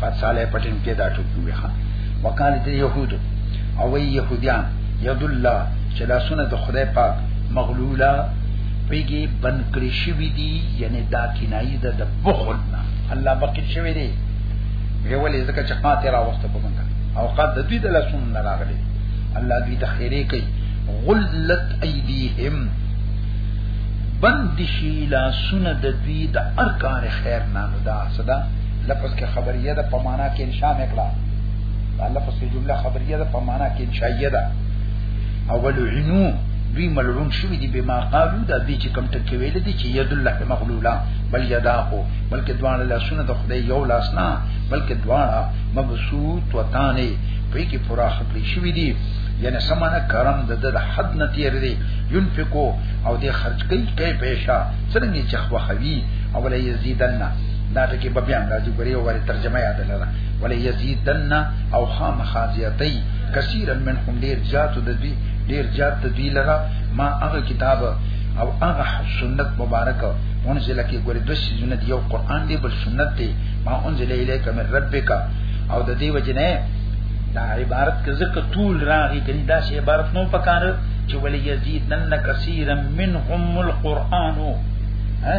فات صالح پټین کې دا ټکی وی ها وکال دې يهودو او وی يهوديان يد الله چې دا سونه د خدای پاک مغلولا پیږي بن کړی شوی دی یعنی دا کنایه ده د بخل نه الله بخل شوی دی وی ولې ځکه چې قات را وخت په منګه او قد دوی د لاسونو نه راغلي الله دوی د خیره کوي غلت ایدیهم بند شي لاسونه د دوی د ارکان خیر نه دا صدا لفظ کې خبریه ده په معنا کې انشاء نکړه دا لفظ کې جمله خبریه ده په معنا کې انشائیه ده اول عنو دوی ملعون شوی دی بما قالو دا دی چې کم ټکی ویل دي چې ید الله مغلولا بل یداهو بلکې دواړه لاسونه د خدای یو لاس نه بلکې دواړه مبسوط وتانه په کې پورا خپل شوی دی یعنی سمانه کرم د د حد نه تیر دی ينفقو او د خرج کوي کې پیسې څنګه چې خو خوي او لا یزيدنه دا ټکی به بیا راځي ګوري او ورته ترجمه یاد لره ولې یزیدن او خام خازیتای کثیرا منهم ډیر زیات د دوی ډیر زیات د دوی لره ما هغه کتاب او هغه سنت مبارک انزل کی ګوري د سيزونه دی یو قران دی بل سنت دی ما انزل الیک من ربک او د دې وجنه دا عبارت که زکه طول راغی کني دا شی عبارت نو پکاره چې ولې یزیدن کثیرا منهم القرآن ها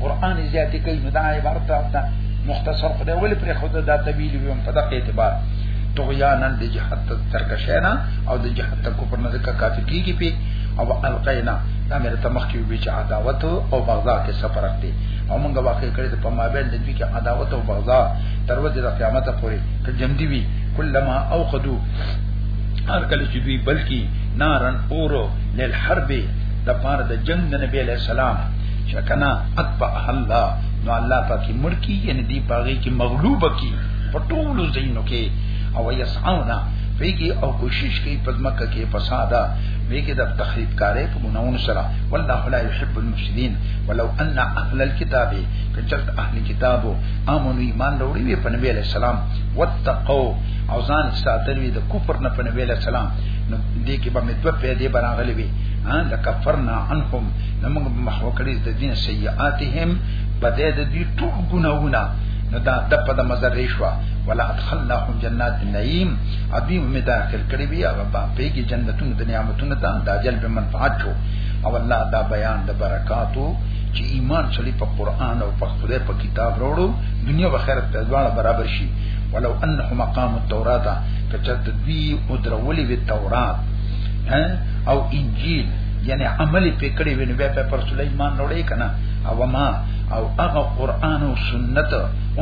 قران زیاتې کوي نو دا عبارت ده مختصر خدای ولې پر خود دا طویل ویم په دغه اعتبار طغیانا د جهاد ته ترکشینا او د جهاد ته کوپر نه ځکه کافی کیږي په او القینا دا مې ته مخکې وی چې عداوت او بغضا کې سفر راځي او موږ واقع کړی ته په مابین د دې کې عداوت او بغضا تر ورځې د قیامت پورې ته جمدی وی کلمہ او قدو هر کله چې دوی بلکی نارن اورو للحرب د پاره د جنگ د نبی علیہ السلام شکنا اتبع الله نو الله پاکي مړ کی یعنی دی پاغي کی مغلوب کی په ټولو زینو کې او یسعونا ویګي او کوشش کوي په مکه کې فساده ویګي د تخریب کارې په ګناونو سره والله لا يحب المفسدين ولو ان اهل الكتاب کچرت اهل کتابو امنو ایمان وروړي وي په نبی عليه السلام واتقوا او ځان ساتل وي د کفر نه په نبی عليه السلام نو دې کې به متو په دې برانغلي وي ان لکفرنا عنهم نمنګ محو کړی د دین سیئاتهم بده د دې ټول ګناونه نو دا د په د مزر ریشوا ولا ادخلناهم جنات النعیم ابي هم داخل کړی بیا غبا پیږي جنتونو د نعمتونو ته د اجل به منفعت شو او الله دا بیان د برکاتو چې ایمان چلی په قران او په خدای په کتاب وروړو دنیا او آخرت ته ځوړه برابر شي ولو انهم قاموا التوراۃ کچت دوی او درولې وی تورات ها او انجیل یعنی عمل په کړي ویني بیا په پر سليمان نوړې کنه او ما او هغه قران او سنت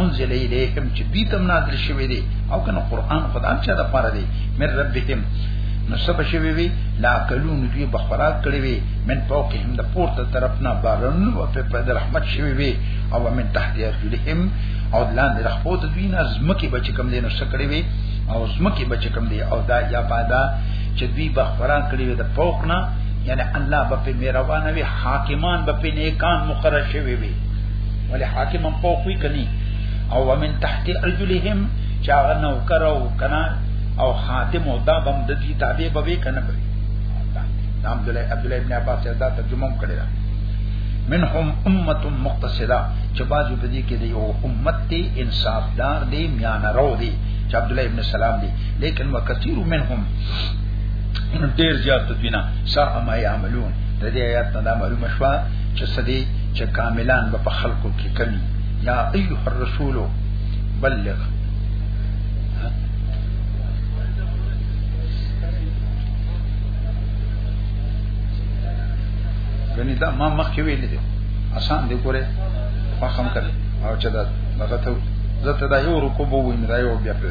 انزل الیهم چې دې تم نازل شوی دی او کنه قران خدا چې دا پاره دی مې ربهم نو سب شوی وی لا کلون دوی بخورات کړی وی من فوقهم د پورته طرفنا بارن او په پد رحمت شوی وی او من تحت ارجلهم او لاندې رحمت دوی نه زمکه بچ کم دینو سکړی وی او زمکه بچ کم دی او دا یا بادا چې دوی به خورا کړی وي د فوق نه یعنی الله به په مهربان وي حاکمان به په نیکان مقرر شوی وي ولی حاکم هم فوق وي کني او ومن تحت ارجلهم چې هغه نو کرو کنه او خاتم او دا بم د دې تابع به وي کنه به عبد الله عبد الله ابن عباس دا ترجمه کړی دا منهم امه مقتصده چې باجو بدی کې دی او امت دی انصاف دار دی میان رو دی چې عبد الله ابن سلام دی لیکن وکثیر منهم ډیر زیات دوینا سا ما یعملون د دې آیات نه دا معلومه شوه چې سدي چې کاملان به په خلقو کې کمی یا ایه الرسول بلغ غنی دا ما مخکې ویل دي آسان دی ګوره فهم کړي او چې دا هغه ته زه ته دا یو رکوب وینم دا یو بیا پرې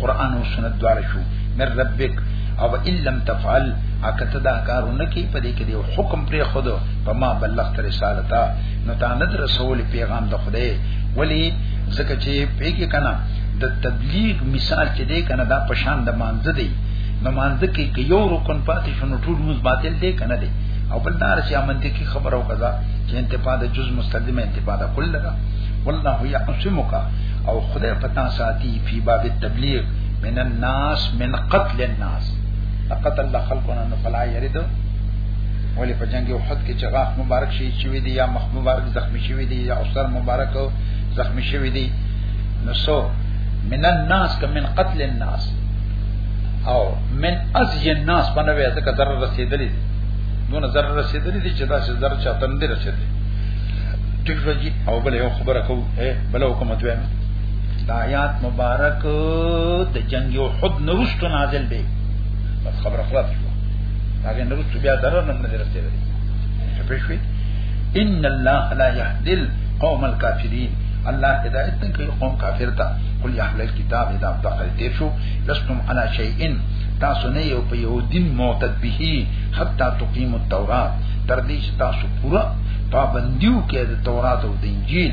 قران او سنت دواړه شو من ربک او ان لم تفعل اکته دا کارونه کی په دې کې دی حکم پر خود په ما بلغت رسالتا نو تا ند رسول پیغام د خدای ولی زکه چې پیګه کنا د تبلیغ مثال چې دی کنا دا پشان د مانځ دی نو مانځ کې کې یو رکن پاتې شنو ټول موږ باطل دی کنا دی او بل دار چې امنته کې خبر او قضا چې انتفاع د جز مستلزمه انتفاع د کل لگا والله یعصمک او خدای پتا ساتي فی باب التبلیغ من الناس من قتل الناس قتل د خلقونه نو فلا یرید ولی په جنگ احد کې چې غاښ مبارک شي چې وی دی یا مخ مبارک زخمی شي وی دی یا اوسر مبارک زخمی شي وی دی نو سو من الناس که من قتل الناس او من ازی الناس په نوې ځکه ضرر رسیدلی دونه ضرر رسیدلی دي چې دا چې ضرر چاته نه رسیدلی ټیک راځي او بل یو خبره کو اے بل حکومت وایم دا آیات مبارک د جنگ یو حد نرستو نازل دی بس خبر خلاص شو هغه نرستو بیا ضرر نه نظر سره دی څه پېښوي ان الله لا يهدي القوم الكافرين الله هدایت نه کوي قوم کافر ته قل يحل الكتاب اذا بقر تیر شو لستم على شيء تاسو نه یو په یو دین معتد به حتا تقیم التوراۃ تر دې چې تاسو پورا پابندیو کې د تورات او د انجیل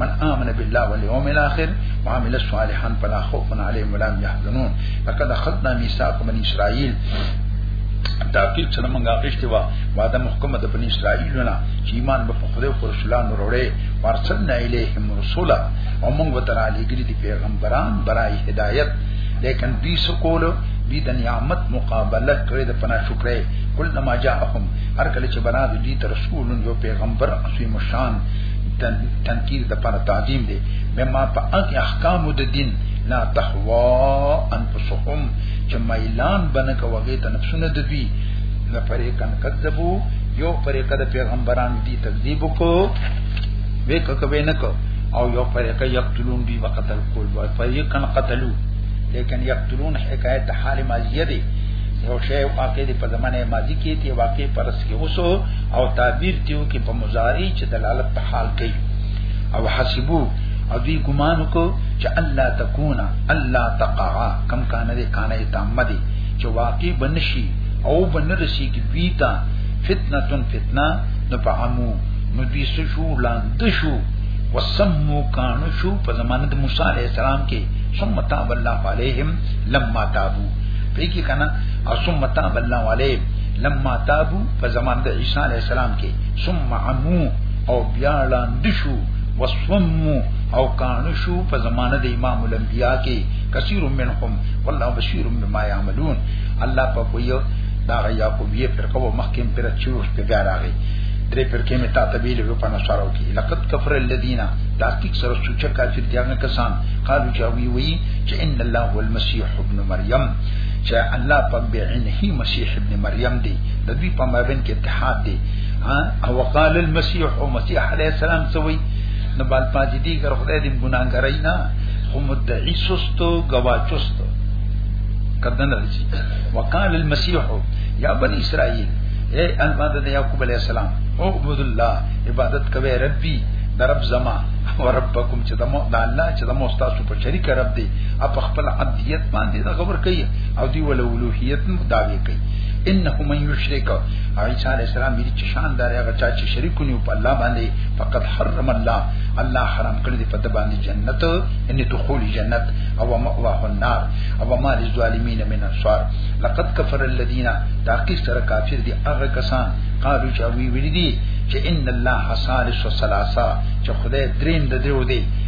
من آمن بالله واليوم الآخر وعمل صالحا فلا خوف عليهم ولا هم يحزنون لقد أخذنا ميثاق من إسرائيل تاکید سره مونږه غشتي وا وعده محکمه د بنی اسرائیل نه چې ایمان په خدای او رسولان وروړي ورسلنا الیهم رسولا او مونږ وتر علی ګری دی پیغمبران برای هدایت لیکن دی سکول دی د نعمت مقابله کړې د پنا شکرې کله ما جاءهم هر کله چې بنا دی تر رسول یو پیغمبر عظیم شان تنکیر د پر تعظیم دی مما په اګه احکام د دین لا تحوا انفسهم چې ميلان بنه کوي ته نفسونه د دوی نه پرې کن کذبو یو پرې کده پیغمبران دی تکذیب کو وې ککوي نه کو او یو پرې کده یقتلون دی وقتل کول وای پرې کن قتلو لیکن یقتلون حکایت د حال ماضیه دی یو شی واقع دی په زمانه ماضی کې دی واقع پرس کې اوسو او تعبیر دیو کې په مضارع چې دلالت په حال کوي او حسبو او دوی ګمان کو چې الله تکونا الله تقعا کم کان دې کان یې تام دي چې واقع بنشي او بنرسي کې دوی ته فتنه تن فتنه نو په عمو نو دوی شو لاند شو وسمو کانو شو په زمانه د موسی عليه السلام کې ثم تاب الله عليهم لما تابو په کې کنه ثم تاب الله عليهم لما تابو په زمان د عیسی علی السلام کې ثم عمو او بیا لاند شو وصمو او کان شو په زمانه د امام الانبیاء کې کثیر منهم والله بشیر بما يعملون الله په کویو دا یعقوبیه فرقه و مخکم پر چوش په بیا راغی درې پر کې متا تبیل په پنا سره وکي لقد کفر الذين تحقیق سره سوچ کافر دي هغه کسان قالو چې وی وی چې ان الله هو المسيح ابن مریم چې الله پاک به عینه مسیح ابن مریم دی د دوی په مابین کې اتحاد دی او وقال المسيح او مسیح علیه السلام سوی نو بل پاتې دي ګر خدای دې ګناګرای نه خو مدعی سستو گواچستو کدن رچی وقال المسيح یا بنی اسرائیل اے الماد د یعقوب علیہ السلام او عبد الله عبادت کوي ربي درب زما او ربکم چې دمو د الله چې دمو تاسو په شریک رب دی اپ خپل عبدیت باندې دا خبر کوي او دی ول اولوهیت مداوی کوي انه من یشرک عیسی علی السلام دې چې شان دار هغه چا چې شریکونه په الله باندې فقط حرم الله الله حرام کړی دې په باندې جنت ان دخول جنت او مأواه النار او ما للظالمین من انصار لقد كفر الذين تاقی سره کافر دي هغه کسان قالو چې وی ویل دي چې ان الله حصالس وسلاسا چې خدای دریم د دیو دی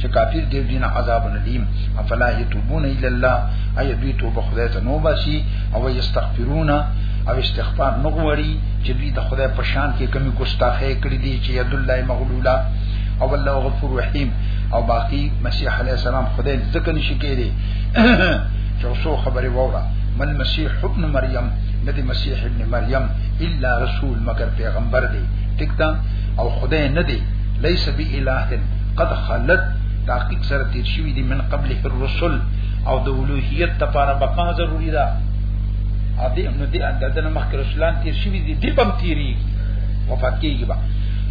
چې کافر دی دین عذاب ندیم افلا یتوبون الی الله ای دوی توبه خدای ته نو باسي او یستغفرون او استغفار نو غواړي چې دوی د خدای په شان کې کمی ګستاخی کړی دی چې ید الله مغلولا او الله غفور رحیم او باقی مسیح علی السلام خدای ځکه نشي کېږي چې اوسو خبره وره من مسیح ابن مریم ندی مسیح ابن مریم الا رسول مگر پیغمبر دی ټیک او خدای نه دی لیس بی الہ قد خلت تحقیق سره تیر شوی دی من قبل الرسل او د اولوهیت لپاره بقا ضروری ده ا دې نو دې د دنه مخک رسولان تیر شوی دی دی بم تیری وفات کیږي با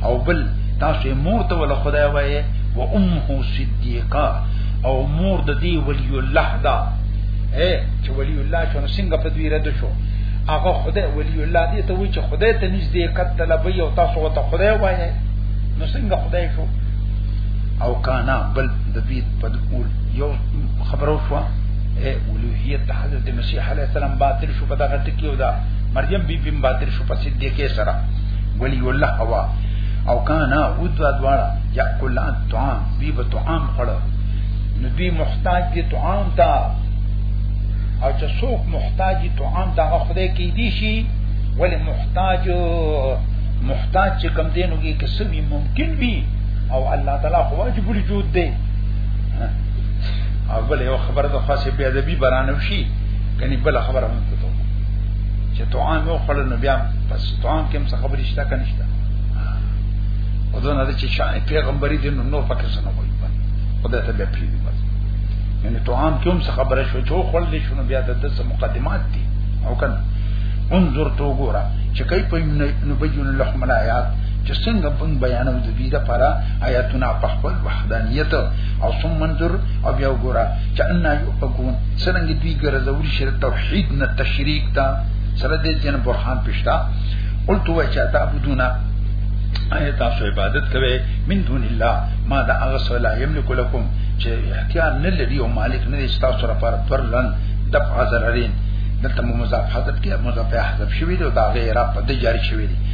او بل تاسو مور ته ول خدای وایي و امه صدیقه او مور د دې ولی الله دا اے چې ولی الله شنو څنګه په دوی رد شو هغه خدای ولی الله دې ته وایي چې خدای ته نږدې کټ طلبي او تاسو ته خدای وایي نو څنګه خدای او کانا بل د دې په دول یو خبرو شو اے اولوہیت حضرت مسیح علیہ السلام باطل شو په دغه ټکیو دا مریم بی بی باطل شو په صدیقه سره ولی الله هوا او کانا او دوا دواړه یا کل ان طعام بی به طعام خړه نو دوی محتاج دي طعام ته او چې څوک محتاج دي طعام ته خدای کې دي شي ولی محتاج محتاج چې کم دینو کې کسبي ممکن وي او الله تعالی خو واجب الوجود دی او بل یو خبره د خاصه بیا د بی برانه شي کني بل خبره مونږ ته چې توان مو خړل نو بیا پس توان کوم څه خبرې شته کنه شته او دا نه چې شای پیغمبري دین نو پکې څه نه وایي خدای ته بیا پیږي بس یعنی توان کوم څه خبره شو چې خړل دي شنو بیا د دسه مقدمات دي او کنه انظر تو ګورا چې کای په نبیون لهم الایات چې څنګه بن بیانو د دې لپاره آیاتونه په خپل وحدانیت او ثم منظر او بیا وګوره چې ان یؤفقون څنګه دوی ګرځول شي توحید نه تشریک تا سره دې جن برهان پښتا قلت و چې تعبدون آیا تاسو عبادت کوي من دون الله ما دا هغه څه لا یملک لكم چې اختیار نه لري او مالک نه تاسو لپاره پرلن دفع ضررین دلته مضافات کې مضافه حذف شوی دی او دا غیر په د جاری شوی دی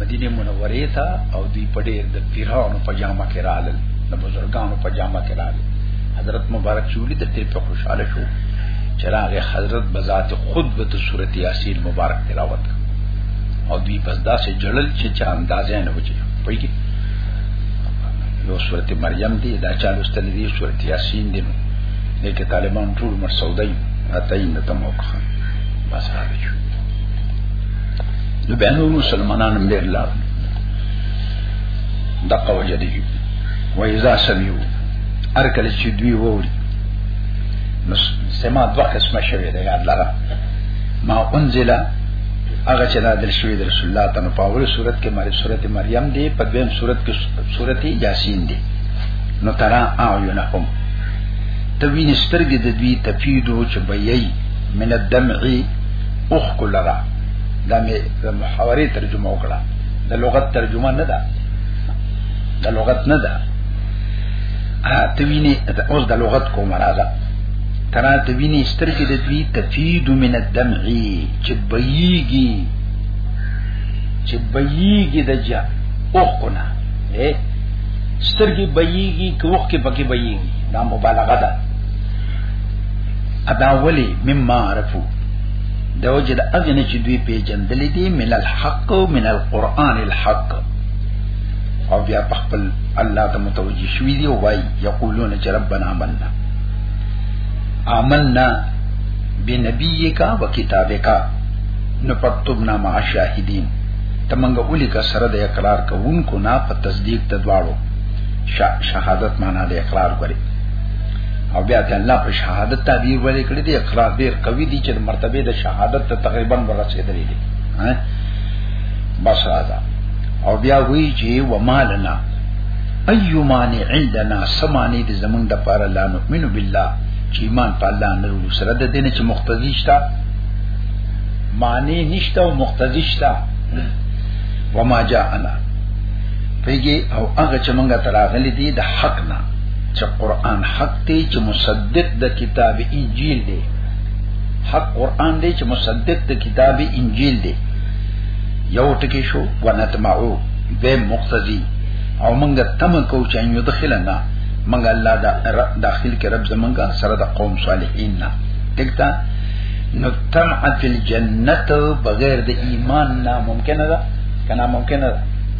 مدینه منوره ته او دوی په ډېر د پیرانو په جامه کې رالل د بزرګانو په جامه کې رالل حضرت مبارک شولې د دې په خوشاله شو چراغ حضرت بذات خود به د صورت یاسین مبارک تلاوت او دوی پس داسې جړل چې چا اندازې نه وځي پېږي یو صورت مریم دی دا چا لوستل دی صورت یاسین دی لیکه طالبان ټول مرسودای راته یې نه تموکه بس راځي نو بیا نور مسلمانان هم ډېر لاړ دغه وجه دی و اذا سمعو هر کله چې دوی ووري نو سما دوه قسمه شوی دی یاد لره ما انزل هغه چې نازل شوی د رسول الله تعالی په اوله صورت کې مری صورت مریم دی په دویم صورت کې صورت یاسین دی نو ترا اعینهم توینسترګې د دوی تفیدو چې بیي من الدمعی اوخ کولرا دا مې د محاورې ترجمه وکړه د لغت ترجمه نه ده د لغت نه ده ا توینه اوس د لغت کوم راځه ترا توینه سترګې د دوی تفید من الدمع چې بېږي چې بېږي د جا اوخ کونه سترګې بېږي کوخ کې پکې بېږي دا مبالغه ده ادا ولی مما عرفو د وجه د اغه نه چې دوی پیجندل دي من الحق او من القران الحق او بیا په خپل الله ته متوجي شوی دی او وای یقولون چې ربنا آمنا آمنا بنبیک و کتابک نو پکتبنا مع شاهدین تمنګ اولی کا سره د اقرار کوونکو نه په تصدیق د دواړو شهادت معنا د اقرار کوي او بیا ته الله په شهادت تعبیر ولې کړی دی اقرار ډیر قوی دی چې مرتبه د شهادت ته تقریبا ورسېدلې دی بس راځه او بیا وی چې ومالنا ايمان عندنا سمانی دې زمونږ د پاره لا نؤمن بالله چې ایمان په الله نه ورو سره د دین چې مقتضی شته معنی نشته او مقتضی شته وما جاءنا پیږي او هغه چې مونږه تراغلي دي د حق نه چې قران حق دی چې مصدق د کتاب انجیل دی حق قران دی چې مصدق د کتاب انجیل دی یو ټکی شو ونتمعو به مقتضی او مونږه تم کو چې ان یدخلنا مونږه الله دا داخل کې رب زمونږه سره د قوم صالحین نه دلته نو تمع فی الجنت بغیر د ایمان نه ممکنه ده کنا ممکنه ده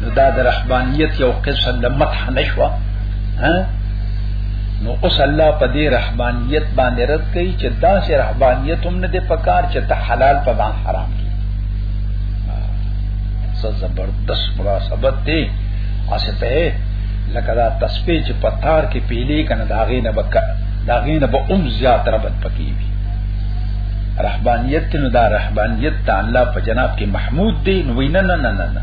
نو دا د رحبانیت یو قسم د مدح نشوه ها نو اوس الله په دې رحبانیت باندې رد کوي چې دا سه رحبانیت هم نه دی پکار چې ته حلال په ځان حرام کی څه زبردست مناسبت دی اسه په لکه دا تسبیح چې پتار کې پیلې کنه دا غې نه بک دا غې نه به اوم زیات ربط پکې وي رحبانیت نو دا رحبانیت ته الله په جناب کې محمود دی نو نه نه نه نه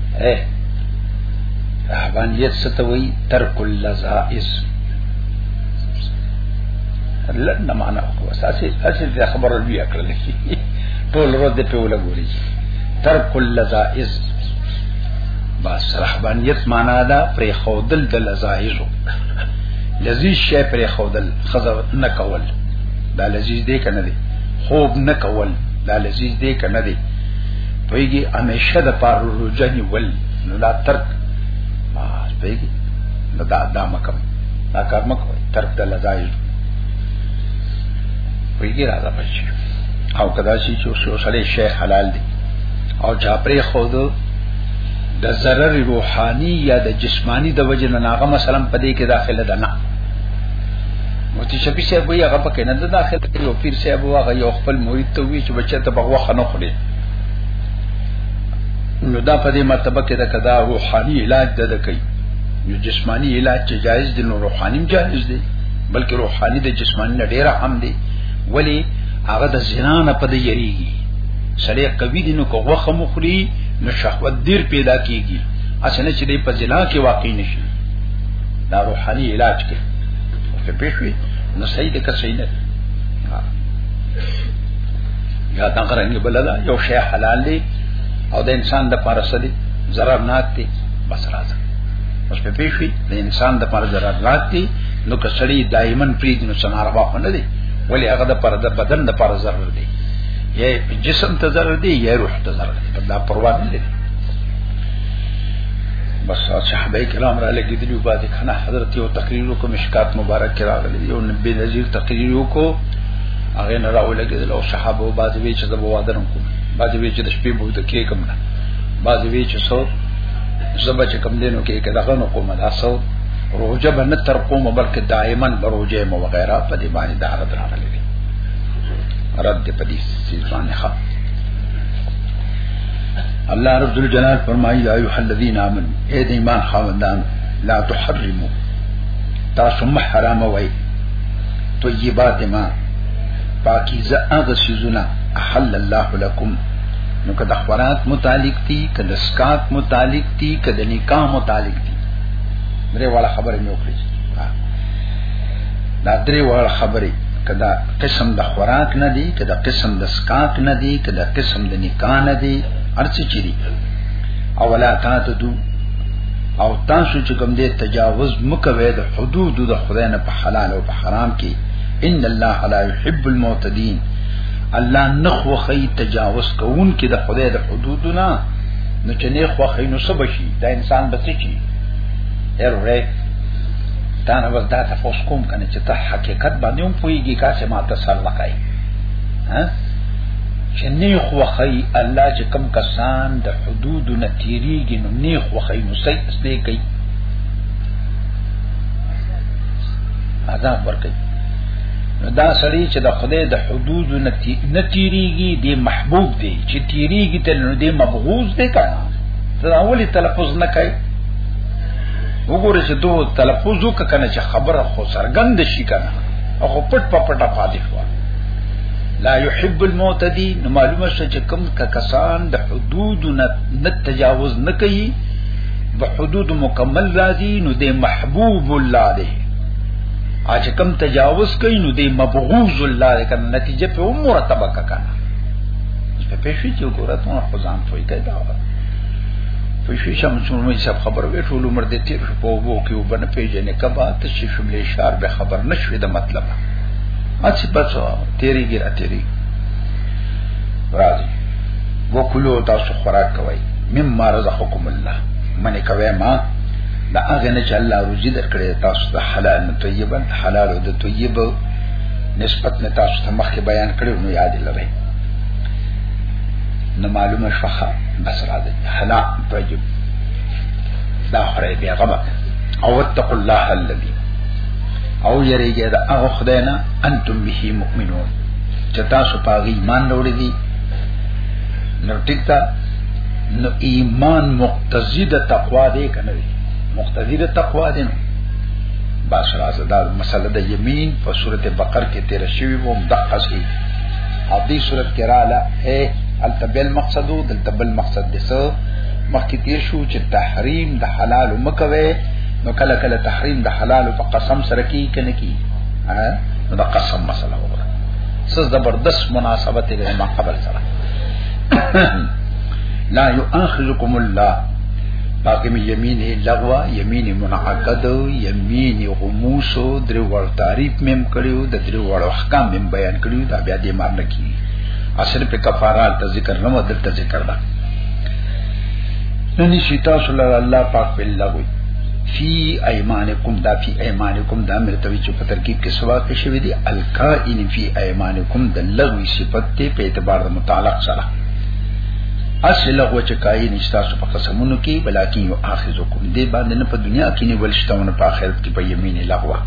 اے رهبانیت ستوي ترک اللذائز لنه معنا وکړه اساسي اساسي د خبرو بیا کړل شي ټول ورځ په ولګوري ترک اللذائز بس رهبانیت معنا دا پر خودل د لذایزو لذیذ شی پر خودل خزر نه کول دا لذیذ دی کنه دی خوب نه کول دا لذیذ دی کنه دی پیږي همیشه د پار روزه نیول نو لا ترک ما پیږي نو دا دا مکم دا کار مکو ترک د لزایز پیږي راځه بچي او کدا شي چې اوس سره شیخ حلال دي او چا پرې خود د ضرر روحاني یا د جسمانی د وجه نه هغه مثلا په دې کې داخله ده نه مفتی شفیع صاحب وی هغه پکې نه داخله یو پیر صاحب هغه یو خپل مرید ته وی چې بچا ته بغوخه نه خوري نو دا په دې مرتبه کې دا کدا روحاني علاج ده د کوي نو جسمانی علاج چې جایز دي نو روحاني جایز دي بلکې روحاني د جسمانی نه ډیره هم دي ولی هغه د زنا نه پد یریږي سړی قوی دي نو کوه خمخري نو شهوت دیر پیدا کیږي اسنه چې په زنا کې واقع نشي دا روحاني علاج کې په پېښوي نو صحیح ده که صحیح نه یا دا غرنګ بل دا یو شی حلال دی او د انسان د پاره سدي zarar نه دی بس راځه اوس په پیښوي د انسان د پاره zarar نه دی نو کسړی دایمن پری دینو سنار واخو نه دی ولی هغه د پاره د بدن د پاره zarar دی یا جسم ته zarar دی یا روح ته zarar دی په دا پروا نه لري بس صحابه کرام را لګی دی په دې کنه حضرت یو تقریر کو مشکات مبارک کرا غلی یو نبی نذیر تقریر کو هغه نه راولګیدل او صحابه او بعضی وی چې د بوادرم کوم بعضی وی چې د شپې بوته کې کوم نه بعضی وی چې سو زبا چې کوم دینو کې کې دغه نو کوم دا سو روزه به نه تر کوم بلکې دایمن بروزه مو وغیرہ په دې باندې دا رد راغلی دی رد دې په دې سیزان ښه الله رب ذل جلال فرمایي یا ایه الذین آمنو اے د ایمان خاوندان لا تحرموا تاسو محرم وای طیبات ما پاکیزه هغه سيزونه احل الله لكم نو که د خوراک متعلق دي که د سکات متعلق دي که د نکاح متعلق دي درې واړه خبرې مې وکړې دا درې واړه خبرې کدا قسم د خوراک نه دي کدا قسم د سکات نه دي کدا قسم د نکاح نه دي ارڅ چي دي اولا تا ته دو او تاسو چې کوم دې تجاوز مکوي د حدود د خدای نه په حلال او په حرام کې ان الله لا يحب المعتدين الله نخو خي تجاوز کوون کې د خدای د حدود نه نو چې نه خو خي نو سب شي دا انسان بچي شي اره تا نه ودا تاسو کوم کنه چې ته حقیقت باندې هم پويږي کا چې ما تسل لقای ها چې نه خو خي الله چې کم کسان د حدود نه تیریږي نو نه خوخی نو سې استې کوي عذاب ورکړي دا سړی چې د خدای د حدود نه تیریږي دی محبوب دی چې تیریږي ته نو دی مبغوز دی کنه دا اولی تلفظ نه کوي وګوره چې دوه تلفظ وک کنه چې خبره خو سرګند شي کنه او پټ په پټه پاتې شو لا يحب المعتدي نو معلومه شو چې کم کسان د حدود نه تجاوز نه کوي به حدود مکمل راځي نو د محبوب الله دی اچ کم تجاوز کوي نو د مبغوز الله دی کنه نتیجه په عمر تبک کنه په پېښې چې ګورات مو خدان توي کوي دا په شي شم چې مې سب خبر وې ټول عمر دې تیر په وو کې وبنه پیژنې کبا ته چې شملې شار به خبر نشوي د مطلب اچ بچو تیریږي را تیریږي راځي وکلو تاسو خوراک کوي مما رزقکم الله منی کوي ما دا هغه نه چې الله روزي درکړي تاسو ته حلال نه طیبا حلال او د طیب نسبت نه تاسو ته مخکې بیان کړو نو یاد لرئ نو معلومه شوخه بس را دي حلال طیب دا خره بیا غبا او اتقوا الله الذي او یریږي دا هغه خدای نه انتم به مؤمنون چې تاسو په هغه ایمان وروړي دي نو ټیک ده نو ایمان مقتضی د تقوا دی کنه دی مقتضی د تقوا دی باش راځه دا مسله د یمین په سورته بقر کې تیر شوی وو مدقه شي او دې سورته کې رااله اے التبل مقصدو دلتبل مقصد دسو مخکې تیر شو چې تحریم د حلال مکوي نو کله کله تحریم د حلال په قسم سره کی کنه کی نو د قسم مسله وره څه زبردست مناسبت دی ما قبل سره لا يؤاخذكم الله باقم یمین لغوا یمین منعقد یمین غموس درې وړ تعریف مم کړیو د درې وړ احکام مم بیان کړیو دا بیا دې مار نه کی اصل په کفارات ذکر نه مدد ذکر ده نو نشي تاسو له الله پاک په لغوي فی ایمانکم دا فی ایمانکم دا مرتوی چې په ترکیب کې سوا کې شوی دی الکائن فی ایمانکم د لغوی صفت ته په اعتبار د متعلق سره اصل لغو چې کائن تاسو په قسمونو کې بلکې یو اخذکم دی باندې نه په دنیا کې نه ولشتونه په آخرت کې په یمین لغوه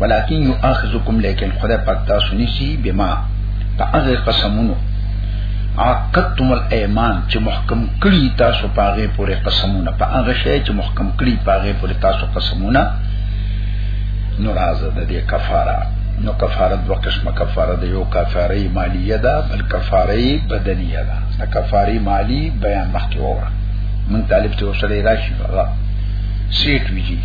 بلکې یو اخذکم لیکن خدای پاک تاسو نسی بما په هغه قسمونو عقدتم الايمان چې محکم کړی تاسو پاغه پورې قسمونه په هغه شی چې محکم کړی پاغه پورې تاسو قسمونه نو راځه د دې کفاره نو کفاره دوه قسمه کفاره ده یو کفاره مالیه ده بل کفاره بدنیه ده دا کفاره مالی بیان مخکې وره من طالب ته وسره راشي هغه سیټ ویږي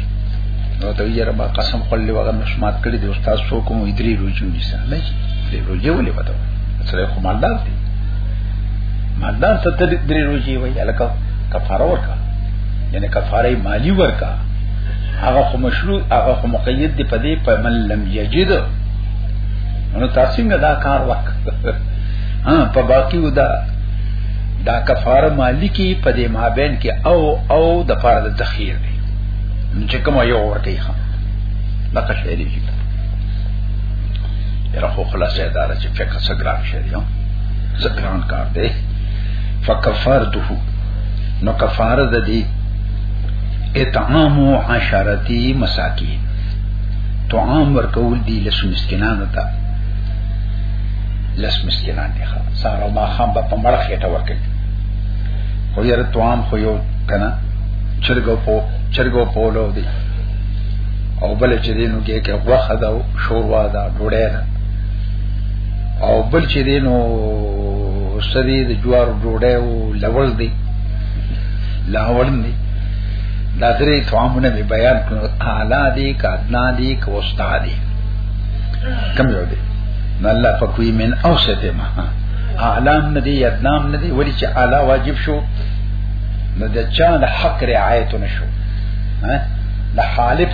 نو ته یې رب قسم خپل وغه مشمات کړی د استاد سو کوم ادري روجو نشته نه ادري روجو ولې وته سره خو مالدار دی مالدار ته ته درې روزي وای الکه کفاره ورکا یعنی کفاره مالی ورکا هغه خو مشروع هغه خو مقید دی په دې په من لم یجد نو تاسو نه دا کار وک ها په باقی ودا دا کفاره مالی کی په دې مابین کې او او د فرض تخیر دی چې کوم یو ورته ښه لکه شعر یې یره خو خلاصه اداره چې فقه څه ګران شي یو څه ګران کار دی فکفارته نو کفاره د دې اطعام عشرتی مساکین طعام ورکول دی لس مسکینانو ته لس مسکینان دي ښا سارو ما خام په مړ خېټه ورکړي خو یره طعام خو یو کنه چرګو په چرګو په لو دی او بل چې دینو کې کې غوخه دا شوروا دا ډوډۍ ده او بل چې دینو سری د جوار ډوډۍ او لول دی لاول دی دا درې طعامونه به بیان کړو اعلی دی کادنا دی کوستا دی کم یو دی نو الله پکوی من اوسط ما اعلام ندی یدنام ندی ولی چې اعلی واجب شو نو د چا د حق رعایت نشو ها د حالف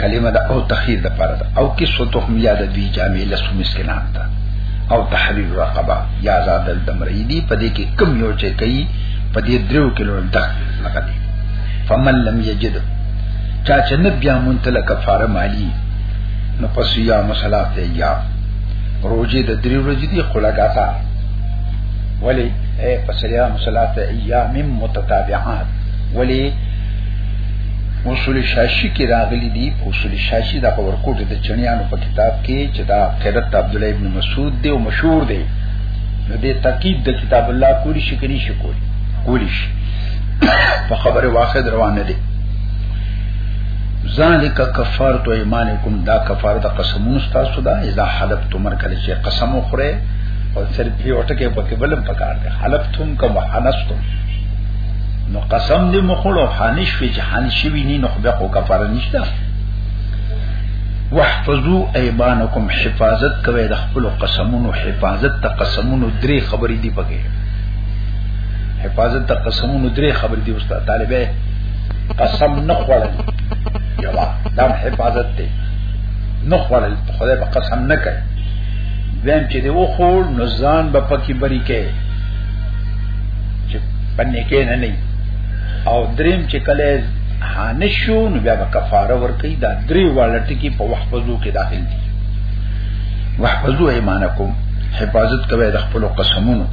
کلمه دا او تخیر د پاره ده او قصتهم یاد دی جامع لسو مسکنان ده او تحریر رقبه یا آزاد الدمری دی په دې کې کم یو چې کوي په دې درو کې لور ده لکه دی فمن لم یجد چا چې نه بیا مونږ ته کفاره مالی نو پس یا مصلات یا روزه د درې ورځې دی خلګاتا ولی اے پس یا مصلات ایام متتابعات ولی اصول شاشی کې راغلي دي اصول شاشی د ورکوټ د چنیانو په کتاب کې چې دا قرت عبد الله ابن مسعود دی او مشهور دی نو دې تقید د کتاب الله کولی شي کوي شي کولی کولی شي په خبره واخد روان دي ذالک کفارت ایمانکم دا کفارت قسمون تاسو دا اذا حلفتم مرکل چې قسم خورئ او صرف یو ټکی په کې بلم پکار دی حلفتم کما حنستم نو قسم دې مخړو حانش وی چې حانش شوی نه نو خو به کو کفاره نشته واحفظوا ايمانكم حفاظت کوي د خپل قسمونو حفاظت ته قسمونو درې خبرې دی پکې حفاظت ته قسمونو درې خبرې دی استاد طالبې قسم نه خوړل یوا دا حفاظت دی نه خوړل خدای په قسم نه کوي ویم چې دی و خور نزان به پکې بری کوي باندې کې نه نه او دریم چې کله حانشو نو بیا به کفاره ورکړي دا درې والټ کې په وحفظو کې داخل دي وحفظو ایمانکم حفاظت کوي د خپل قسمونو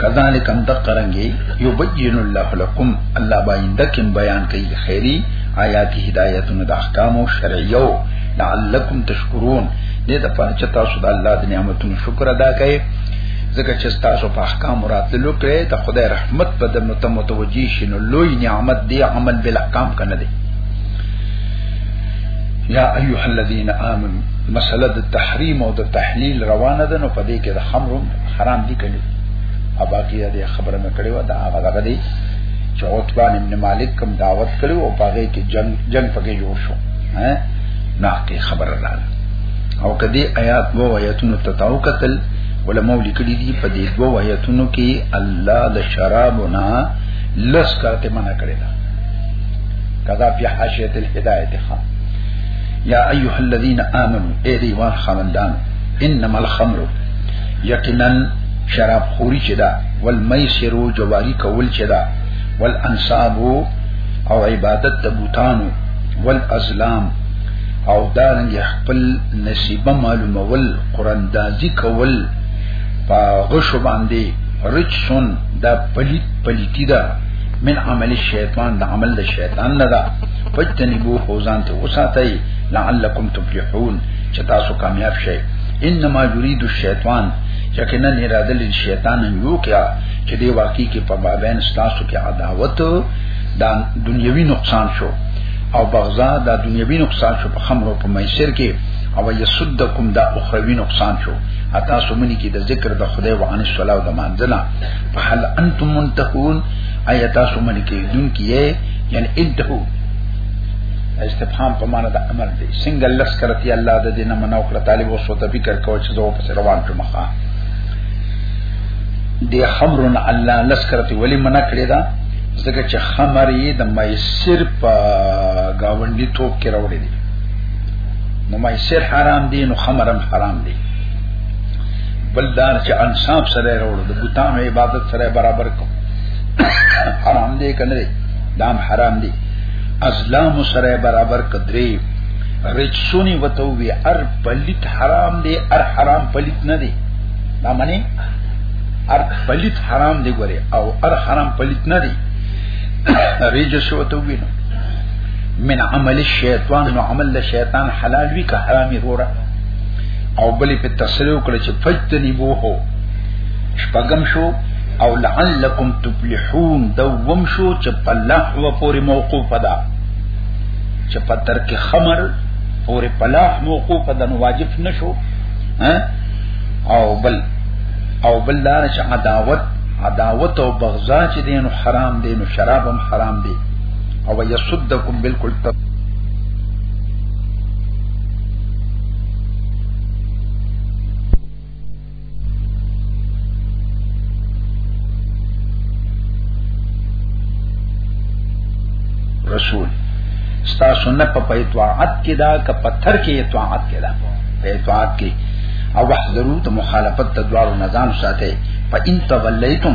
کذالک ان تقرنګي یبین الله لكم الله باینده کوم بیان کوي خیری آیات هدایتونو د احکام او شرعیو لعلکم تشکرون دې د پاره چې تاسو د الله د نعمتونو شکر ادا کړئ ځکه چې تاسو په احکام راتللو کې د خدای رحمت په د متوجي شنو لوی نعمت دی عمل بل احکام کنه دی یا ایها الذین آمنو مسله د تحریم او د تحلیل روانه ده نو په دې کې د خمر حرام دي کړي او باقی دې خبره مې کړې و دا هغه دغه دی چې عثمان ابن مالک کوم دعوت کړو او پاګه کې جنگ جنگ پکې جوړ شو ها نه کې خبره رااله او کدی آیات وو آیاتونو تتاو قتل علماء لیکلي دي په دې دوه آیاتونو کې الله د شرابنا لس کرته منع کړی دا کذا فی حاشیه الهدایت خا یا ایها الذین آمنو ای دی وان خمندان انما الخمر یقینا شراب خوری چې دا والمیسر جواری کول چې دا والانصاب او عبادت د بوتانو والازلام او دارنګ خپل نصیبه معلومول قراندازی کول په غشو باندې رجسون دا پلیت پلیتی دا من عمل الشیطان دا عمل دا شیطان نه دا فجتنبو حوزان ته وساتای لعلکم تفلحون چې تاسو کامیاب شئ انما یرید الشیطان یقینا اراده لري شیطان یو کیا چې دی واقعي کې په بابین تاسو کې عداوت دا دنیوي نقصان شو او بغضا دا دنیوي نقصان شو په خمر او په میسر کې او یسدکم دا اخروی نقصان شو اتا سمنی کی د ذکر د خدای و عن الصلاه او د منزلا فهل انتم منتهون ایتا سمنی کی دن کی یعنی انتهو استفهام په معنا د امر دی څنګه لس کرتی الله د دینه منو کړ طالب اوسو ته فکر کوي چې زه په روان ته مخه دی خمرن الله لس کرتی ولی منع کړی دا ځکه چې خمر یې د مې صرف گاونډي توپ کې راوړی دی نو مایسر حرام دی نو خمرم حرام دی بلدار چې انصاف سره وروړو د بوتانو عبادت سره برابر کو حرام دی کنه دی دام حرام دی ازلام سره برابر کدرې رجسونی وتو وی ار پلیت حرام دی ار حرام پلیت نه دی دا معنی ار پلیت حرام دی ګوره او ار حرام پلیت نه دی رجس وتو وی نو من عمل الشیطان نو عمل د شیطان حلال وی که حرام وروره او بلې په تصریح کړ چې فجتنی بو هو شپغم شو او لعلکم تفلحون دوم شو چې په لح و پورې موقوف ده چې په ترک خمر پورې په لح موقوف ده نو واجب نشو او بل او بل لار چې عداوت عداوت او بغضا چې دین حرام دین شراب هم حرام دي او یصدکم بالکل رسول ستا سنت په اطاعت کې دا ک پتھر کې اطاعت کې دا په اطاعت کې او وحذرو ته مخالفت د دوارو نظام ساته په ان تولیتم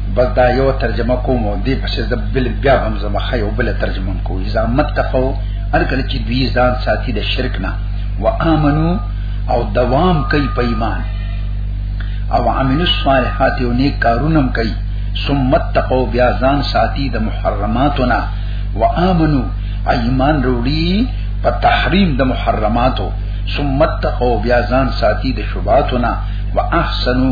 بس دا یو ترجمه کوم او دې پسې د بل بیا هم زما خې او بل ترجمه کوم اذا متقو هر کله چې دوی ځان ساتي د شرک نه و امنو او دوام کوي په ایمان او عامل الصالحات او نیک کارونه کوي ثم تقو بیا ځان ساتي د محرماتنا و امنو ایمان وروړي په تحریم د محرماتو ثم تقو بیا ځان ساتي د شوباتنا و احسنو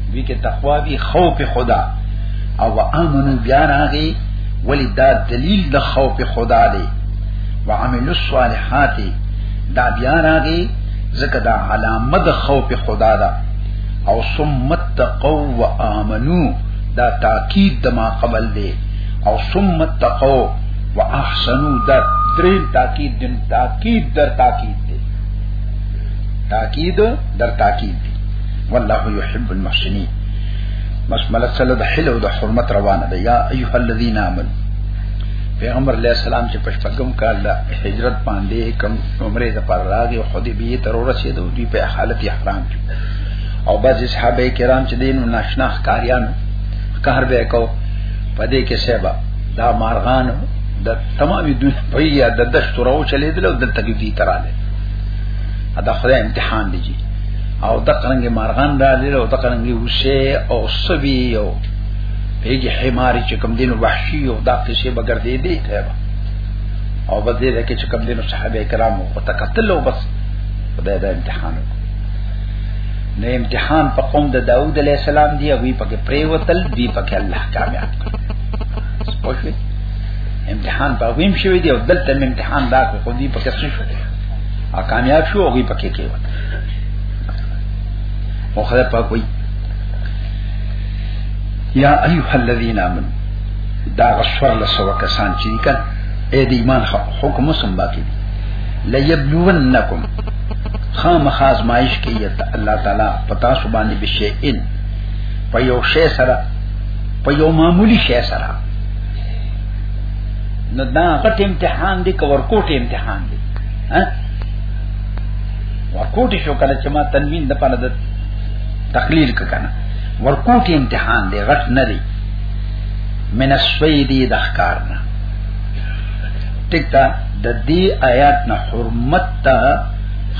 وی کې تقوا وی خوف خدا او امنو بیا راغی ولی دا دلیل د خوف خدا دی وعمل الصالحات دا بیا راغی ځکه دا علامه د خوف خدا ده او ثم تقوا وامنو دا تاکید د ما قبل دی او ثم تقوا واحسنوا دا درې تاکید دن تاکید در تاکید دی تاکید در تاکید والله يحب المحسنين بس ملک صلی د حلو د حرمت روانه ده یا ایها الذین آمن پیغمبر علیہ السلام چې پښپګم کال د هجرت باندې کم عمره د پر راغي او حدیبیه تر ورسېدو دوی په حالت احرام کې او بعض صحابه کرام چې دین ناشنا کاریان کار به کو پدې کې سبا دا مارغان د تمامي دوی په یا د دشتورو چلیدل او د تګ دی تراله دا خدای امتحان دی او د قرنګ مارغان را لري او د قرنګ وشه او سبي یو پیږي حماري چې کم دینو وحشي او دا قصې بغیر دی دی کړه او په دې کې چې کم دینو صحابه کرامو او تکتل او بس خدای دا امتحان وکړ نو امتحان په قوم د داوود علی السلام دی او په کې پریوتل دی په کې الله کامیاب کړ سپوږی امتحان په ویم شوی دی او دلته امتحان دا کو خو دی په کې څه شو او کامیاب شو او په کې کې او خدای پاک وایي یا ایها الذین آمنو دا غشور لسو کسان چې کړه اې د ایمان حکم سم باقی دي ليبلونکم خامخ آزمائش کې یت الله تعالی پتا سو باندې بشیئن په یو شی سره په یو معمولی شی سره نو دا غټ امتحان دی کور کوټ امتحان دی ها ورکوټي شو کله چې ما تنوین د پاره د تقلیل کنه ورکوټي امتحان دی غټ نه دی من السویدی د احکار نه ټیک تا د دې آیات نه حرمت ته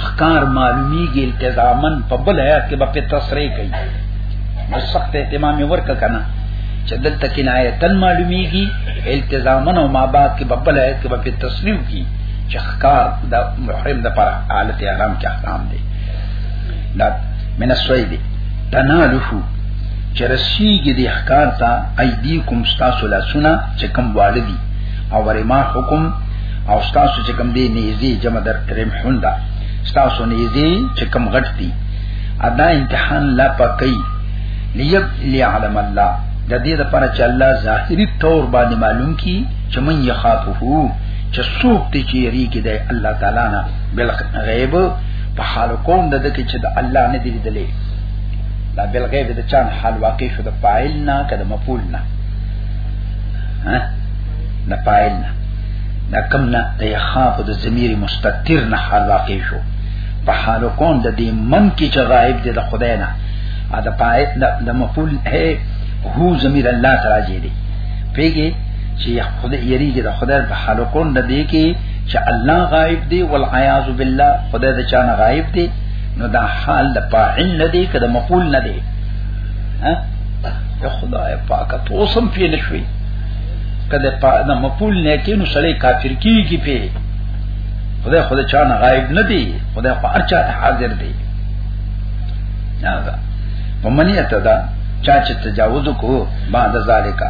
احکار معلومیږي التزامن په بل آیات کې به په تصریح کوي نو سخت اهتمام یې ورک کنه چې دلته کنایتن معلومیږي التزامن او ما بعد کې په بل آیات کې به په تصریح کوي چې ښکار د محرم د پر حالت احرام کې احرام دی دا من السوید تنالف چې رسیږي د ښکار ته ایدیکم تاسو لا سنا چې کم والدي او ورما حکم او تاسو چې کم دی نيزي جمع در کریم حندا تاسو نيزي چې کم غټ دي ادا امتحان لا پکې لیب لیعلم الله د دې لپاره چې الله ظاهري تور باندې معلوم کی چې من یخافه چې څوک دې چې یریږي د الله تعالی نه بل غیب په حال کوم د دې چې د الله نه دی لیدلې دا بل غیب د چان حال واقع شو د فاعل نه کده مفعول نه ها د فاعل نه دا کم نه د یخاف د ضمیر مستتر نه حال واقع شو په حال کوم د دې من کې چې غائب دی د خدای نه دا فاعل د مفعول هو ضمیر الله تعالی دی پیږي چې خدای یریږي د خدای په خلقون د دې کې چې الله غائب دی والعیاذ بالله خدای د چا نه غائب دی نو دا حال د فاعل نه دی کده مقول نه دی ها یا خدای پاک ته اوسم پی نه شوي کده په د مقول نه کې نو سړی کافر کیږي په خدای خدای چا نه غائب نه دی خدای خو هر چا حاضر دی نه دا ومنیت دا چا چې تجاوز کو بعد ذالکا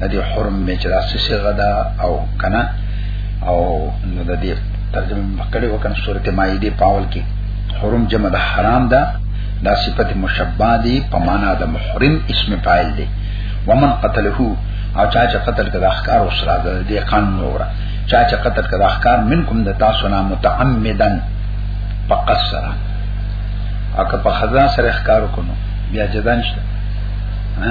د دې حرم مجراس صيغه ده او کنه او نو د دې ترجمه مکړې وکنه سورته مائده پاول کې حرم جمع د حرام ده دا صفت مشبہ دی په معنا د محرم اسم فاعل دی ومن قتله او چا چې قتل کړه احکار او سره د دې قانون وره چا چې قتل کړه احکار منکم د تاسو نه متعمدن فقط سره اګه په خزان سره احکار وکړو بیا جدا نشته ها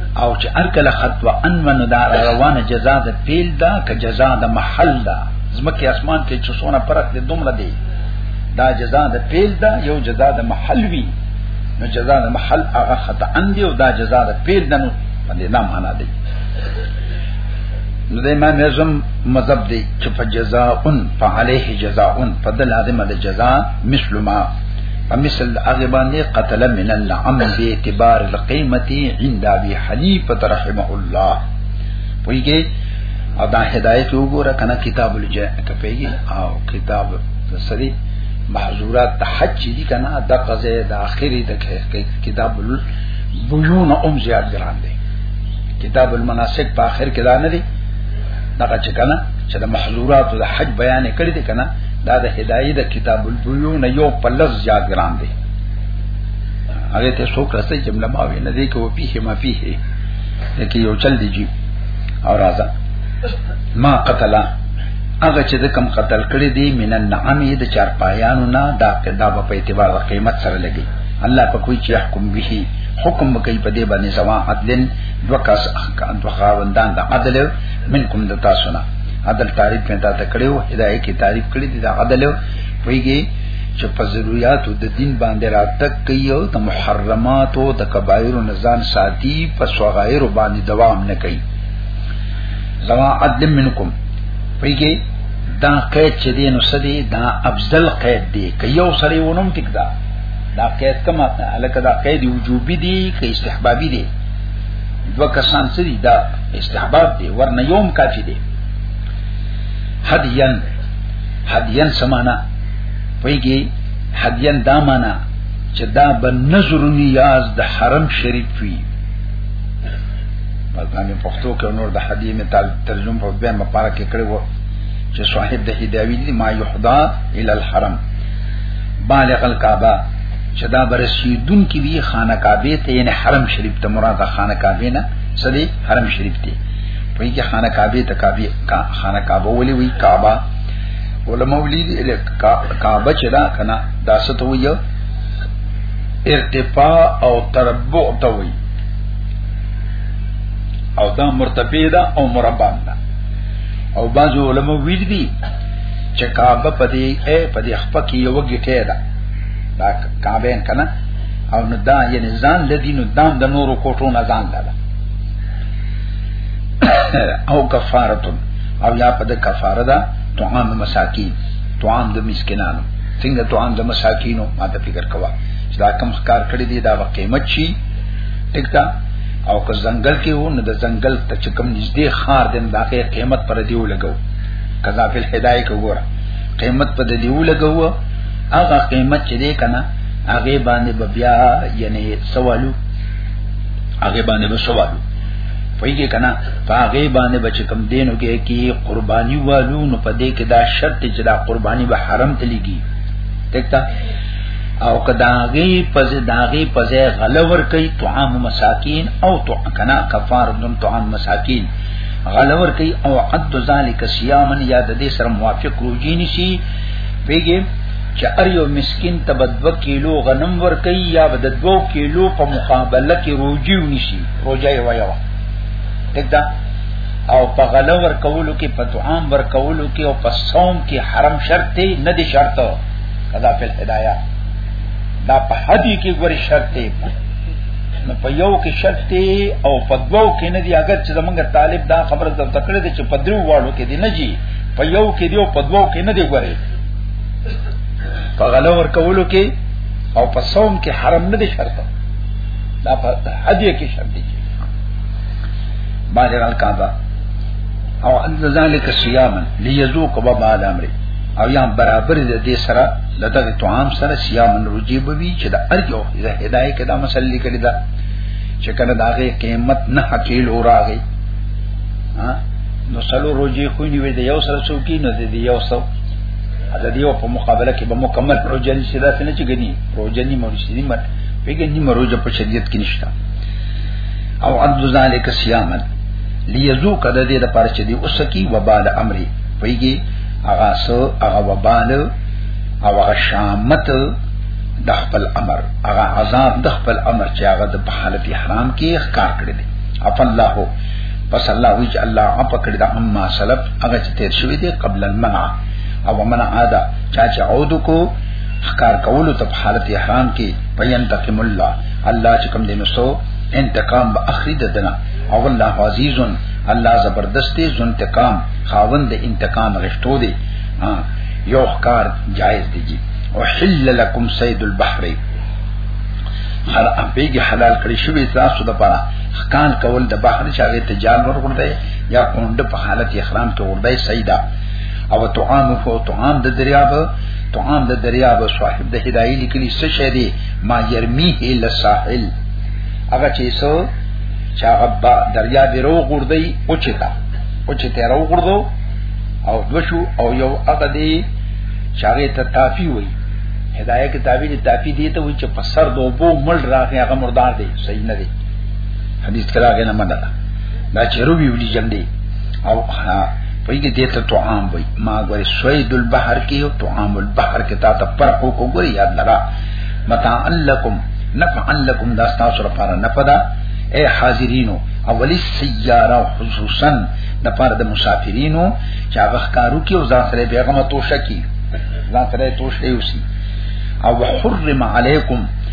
او چې ارکل خط و انمن دا روانه جزا د پیل دا که جزا د محل دا زمکه اسمان کې چې سونه پرخ دې دومره دی دا جزا د پیل دا یو جزا د محل وی نو جزا د محل هغه خطا اندی او دا جزا د پیل دنو باندې دا معنا دی نو د امام اعظم مذهب دی چې فجزاء فعليه جزاء فدل لازم د جزاء مثل ما مثل هغه باندې قتل من النعم به اعتبار القيمه عند ابي حنيفه رحمه الله ویږي او دا هدایت وګوره کنه کتاب الجه کپیږي او کتاب سری محظورات د حج دي کنه د قضې د اخري د کتاب البيون ام زیاد ګران دي کتاب المناسک په اخر کې دا نه دي دا چې کنه چې د محظورات د حج بیان کړی دي کنه دا د هدايه د کتاب البيو نه یو په لز زیات ګران دی هغه ته څوک رسې چې مله ماوي نه دی کې و پیه ما پیه لکه یو چل دی جی او راځه ما قتلا هغه چې د کم قتل کړي دی من النعم د چار پایانو نه دا دا په اعتبار د قیمت سره لګي الله په کوئی چې حکم به حکم کوي په دې باندې سوا عدلن دوکاس احکام دوخاوندان د عدل منکم د تاسو نه عدل تعریف مې تاسو کړو هدايه کې تعریف کړی دی دا عدل ویږي چې په ضرورتو د دین باندې راتک کوي او د محرمات او د کبایر او نزان ساتي په صغایر باندې دوام نه کوي زما عدل منکم ویږي دا قید چې دی نو سدي دا افضل قید دی که یو سړی ونوم ټیک دا دا قید کما الکه دا قید وجوبي دی که استحبابي دی دوه کسان سری دا استحباب دی ورنه یوم کافی دی حدین حدین سمانا پویږي حدین دا معنا چې دا به نظر نیاز د حرم شریف وی مګانی پښتو کې نور د حدیث می ترجمه په بیان مپاره کې کړی وو چې صاحب د هداوی دی ما یحدا ال الحرم بالغ الکعبه چې دا برسیدون کې وی خانه کعبه ته یعنی حرم شریف ته مراد خانه کعبه نه سدي حرم شریف دی په کې خانه کعبه ته کعبه کا خانه کعبه ولي وی کعبه علماء ولي کعبه چې دا کنه دا څه ته وی ارتفاع او تربع ته وی او دا مرتفع ده او مربع ده او بعض علماء ویل دي چې کعبه په دې اے په دې خپل کې یو ګټه ده دا کعبه کنه او نو دا یعنی ځان لدی نو دام د نورو کوټو نه ځان لره او کفارتون او یا په د کفاره ده طعام مساکین طعام د مسکینانو څنګه طعام د مساکینو ما ته فکر کوا چې دا کم ښکار کړی دی دا قیمت شي ټیک ده او که ځنګل کې وو نو د ځنګل ته چې کم نږدې خار دین دا کې قیمت پر دیو لګو کذا فی الهدایه کو ګوره قیمت پر دیو لګو هغه قیمت چې دی کنه هغه باندې بیا یعنی سوالو هغه باندې به سوالو پویږي کنه هغه باندې بچ کم دینو کې کی قرباني والو نو پدې کې دا شرط چې دا قرباني به حرم تلګي تکتا او کداغي پز داغي پز غلور کوي طعام مساکین او تو کنا کفار دم طعام مساکین غلور کوي او عد ذالک صيامن یا د دې سره موافق روزي نشي پیګه چې ار یو مسکین ته به دو کیلو غنم ورکي یا به د دو کیلو په مقابله کې روجي ونیسي روجه یې وایو دګدا او په غلو ورکولو کې په طعام ورکولو کې او په صوم کې حرم شرط دی نه دی شرط کدا په هدايا دا په هدي کې ګوري شرط دی نو په یو کې شرط دی او په دوو کې نه دی اگر چې زمونږ طالب دا خبره د تکړه دي چې په درو واړو کې دی نه جی په یو کې دی او په دوو کې نه دی ګوري په غلو ور کولو کې او په صوم کې حرام نه دي شرط دا په هدیه کې شرط دي باجر الکعبه او ان ذالک صياما ليذوق وبا الامر او یا برابر د دې سره لته د توام سره صيام رجی بوي چې دا ارجو د هدايه کې دا مسلې لیکل دا چې کنه داغه قیمت نه حقیل او راغی نو سلو روجی خو نیوی د یو سره څوکې نه دی یو سره دا دیو په مقابله کې به مکمل روجنی شدا څنګه چې غني روجنی مرشدي مر پیګنی مروجه په شریعت کې نشته او عبد ذالک صيامن ليزو کده دې د پاره چې دی اوس کی وبال امري پیګي هغه سو هغه وبال او هغه شامت د خپل امر هغه عذاب د خپل امر چې هغه د حالت حرام کې ښکار کړی دی اف الله پس الله وی چې الله عفو کړی دا اما سلف هغه چې تیر شوی دی قبل المنع او منع عاده چا چې عود کو خکار کولو ته په حالت احرام کې پینتقم الله الله چې کوم دینو سو انتقام به اخري ددنه او الله عزیز الله زبردست دی انتقام خاوند انتقام غشتو دی یو خکار جایز دی جی وحل لكم سيد البحر هر امپیږي حلال کړی شوی تاسو د پاره خکان کول د بحر چاغه ته جال ورغړدای یا کوند په حالت احرام کې ورډای سیدا او طعام فو طعام د دریاب طعام د دریاب صاحب د هدايه لیکلی څه شه دی ما يرميه الى الساحل هغه چې سو چا غبا دریا دی رو غردی او چتا او چته رو غردو او دوشو او یو هغه دی چاغه ته تافی وای هدايه کتابی دی تافی دی ته وای چې په سر دوبو مل راغی هغه مردار دی صحیح نه دی حدیث کرا غي نه منله دا چې روي ولي جن دي او ها په دې دې ته تو عام وي ما غوړي سوید البحر کې او تو عام البحر کې تا ته پر کو کو غوړي یاد لرا متاع لکم نفع لکم دا تاسو لپاره نه پدا اے حاضرینو اولی سیاره خصوصا د پاره د مسافرینو چې هغه کارو کې او ځان سره بیغمه توشه کی ځان سره توشه یوسی او حرم علیکم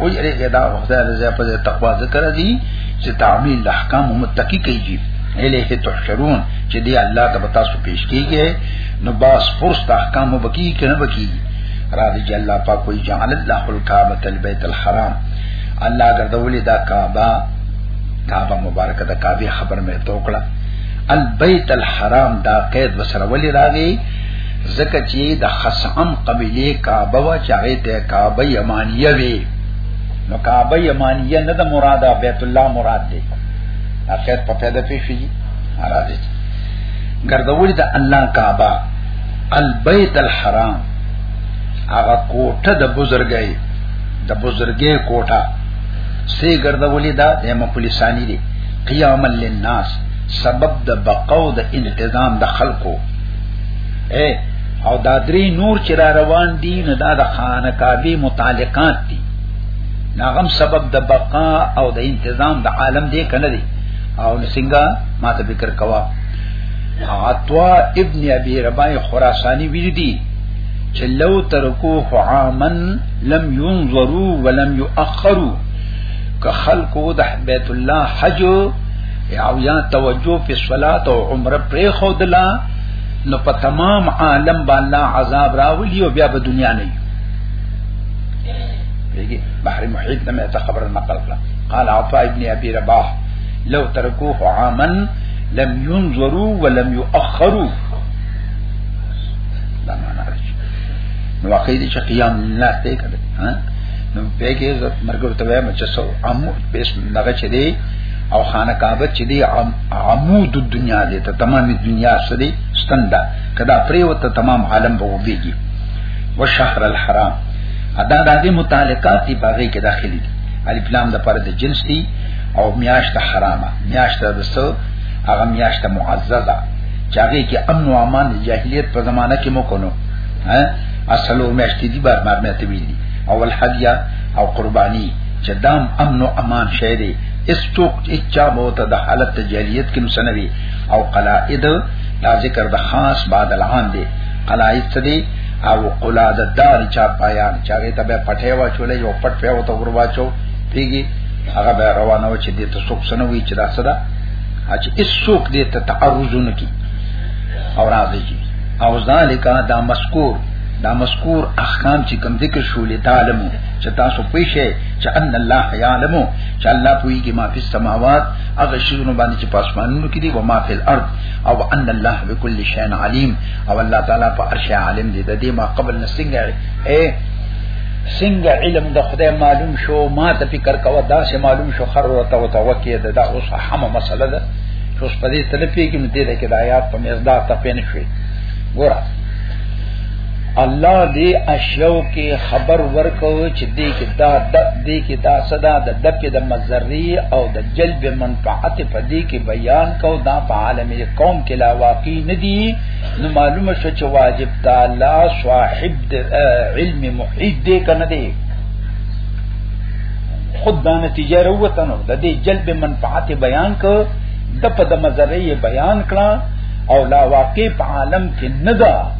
او یې دې دا وخت د زه په تقوا ذکر دي چې تعمیل د احکام متقی کوي الیه تحشرون چې دی الله ته تاسو پیش کیږي نو باس فرص د احکام وبکی کنه بکی را دي چې الله پاک کوئی جعل الله الکعبه البیت الحرام الله ګرځولې دا کعبه کعبه مبارکه د کعبه خبر مې توکړه البیت الحرام دا قید وسره ولې راغی ځکه چې د خصم قبيله کعبه وا چاغه ته کعبه یمانیه وی نو کعبه یمانیه نه د مراد بیت الله مراد دی اخر په پیدا پیشي راځي ګرځول د الله کعبه البیت الحرام هغه کوټه د بزرګي د بزرګي کوټه سي ګرځولې دا د مخلصانی دي قیام للناس سبب د بقاو د انتظام د خلقو اے او دا درې نور چې را روان دي نه دا د خانه کعبه متعلقات دي ناغم سبب د بقا او د انتظام د عالم دی کنه دی او څنګه ما ته فکر کوا عطوا ابن ابي رباي خراساني ویل دي چې لو ترکوه عامن لم ينظروا ولم يؤخروا که خلقو د بیت الله حج او یا توجه په صلات او عمره پرې خو دلا نو په تمام عالم باندې عذاب راولي او بیا په دنیا نه وي بحر محیط نه مې ته خبر نقل کړه قال عطاء ابن ابي رباح لو تركوه عاما لم ينظروا ولم يؤخروا دا معنا راځي نو واقع دي چې قیام نه ته کړه نو به کې مرګ ورته وایم چې سو امو بس نغه چي او خانه کعبه چې دی عمود الدنیا دی ته تمام دنیا سره ستنده کدا پریو ته تمام عالم به وبېږي وشهر الحرام ادا د دې متعلقات دی باغې کې داخلي دي الف لام د پر د جنس دی او میاشت حرامه میاشت د سو هغه میاشت معززه چاغي کې امن او امان د جاهلیت په زمانہ کې مو کونو ها اصلو میاشت دی بار بار مې ته ویلي اول حدیا او قربانی چې دام امن او امان شې دي اس ټوک اچا مو ته د حالت جالیت کې مسنوي او قلائد دا ذکر د خاص بعد العام دي قلائد څه دي او قلاد دار چا پایان چا ته به پټه وا چولې یو پټ په وته ور واچو پیږي هغه به روانه و چې دې ته څوک سنوي چې دا صدا چې اس څوک دې ته تعرضونه کی او راځي او ذالک دا مذکور دا مذکور احکام چې کوم ذکر شولې تعلمو چې تاسو پوه شئ چې ان الله یعلم چې الله پوهیږي ما په سماوات هغه شیونو باندې چې په اسمانونو کې دي او ما په الارض او ان الله بكل شیء علیم او الله تعالی په هر شی عالم دی د دې ما قبل نسنګ اے څنګه علم د خدای معلوم شو ما ته فکر کاوه دا سه معلوم شو خر ورته او توکې ده دا اوس هم مسله ده چې اوس په دې تلپی کې مې دې ده کې د آیات په مزدا ته پېنښوي ګوره الله دې اشیاء کې خبر ورکو چې دې کې دا د دې کې دا صدا د د په د مزری او د جلب منفعت په دې کې بیان کو دا په عالم قوم کې لا واقع ندي نو معلومه شو چې واجب تعالی صاحب د علم محیط دې کنه دې خود دا نتیجه وروته نو د دې جلب منفعت بیان کو د په د مزری بیان کړه او لا واقع په عالم کې نه ده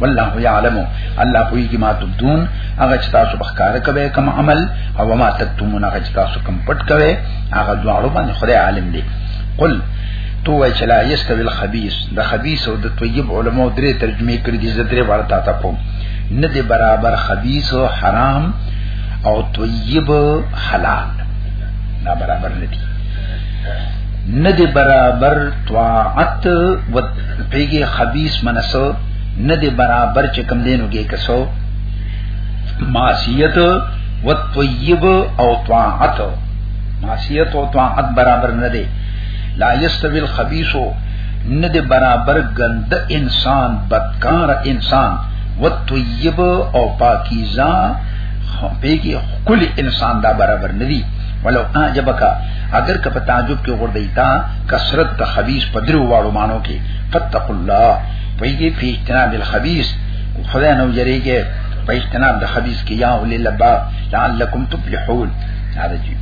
والله يعلم الله پويږي ما تبدون هغه چې تاسو بخکار کوي کوم عمل او ما تکتمون هغه چې تاسو کوم پټ کوي هغه دواړو باندې خدای عالم دی قل تو وای چې لا یستوی الخبيث د خبيث او د طیب علماء درې ترجمه کړې دي زه درې ورته تا کوم نه دی برابر خبيث او حرام او طیب حلال دا برابر نه دي نه دی برابر طاعت و بیګه خبيث منسو نه دی برابر چې کم دینو کې کسو معصیت و طیب او طاعت معصیت او طاعت برابر نه دی لا یستوی الخبيث نه دی برابر ګند انسان بدکار انسان و طیب او پاکیزه بیګه کل انسان دا برابر نه دی ولو اعجبک اگر که په تعجب کې غردیتا کثرت د خبيث په درو واړو مانو کې فتق الله ویږي په اجتناب الخبيث خدای نو یریږي په اجتناب د خبيث کې یا اول لبا لعلکم تفلحون دا دی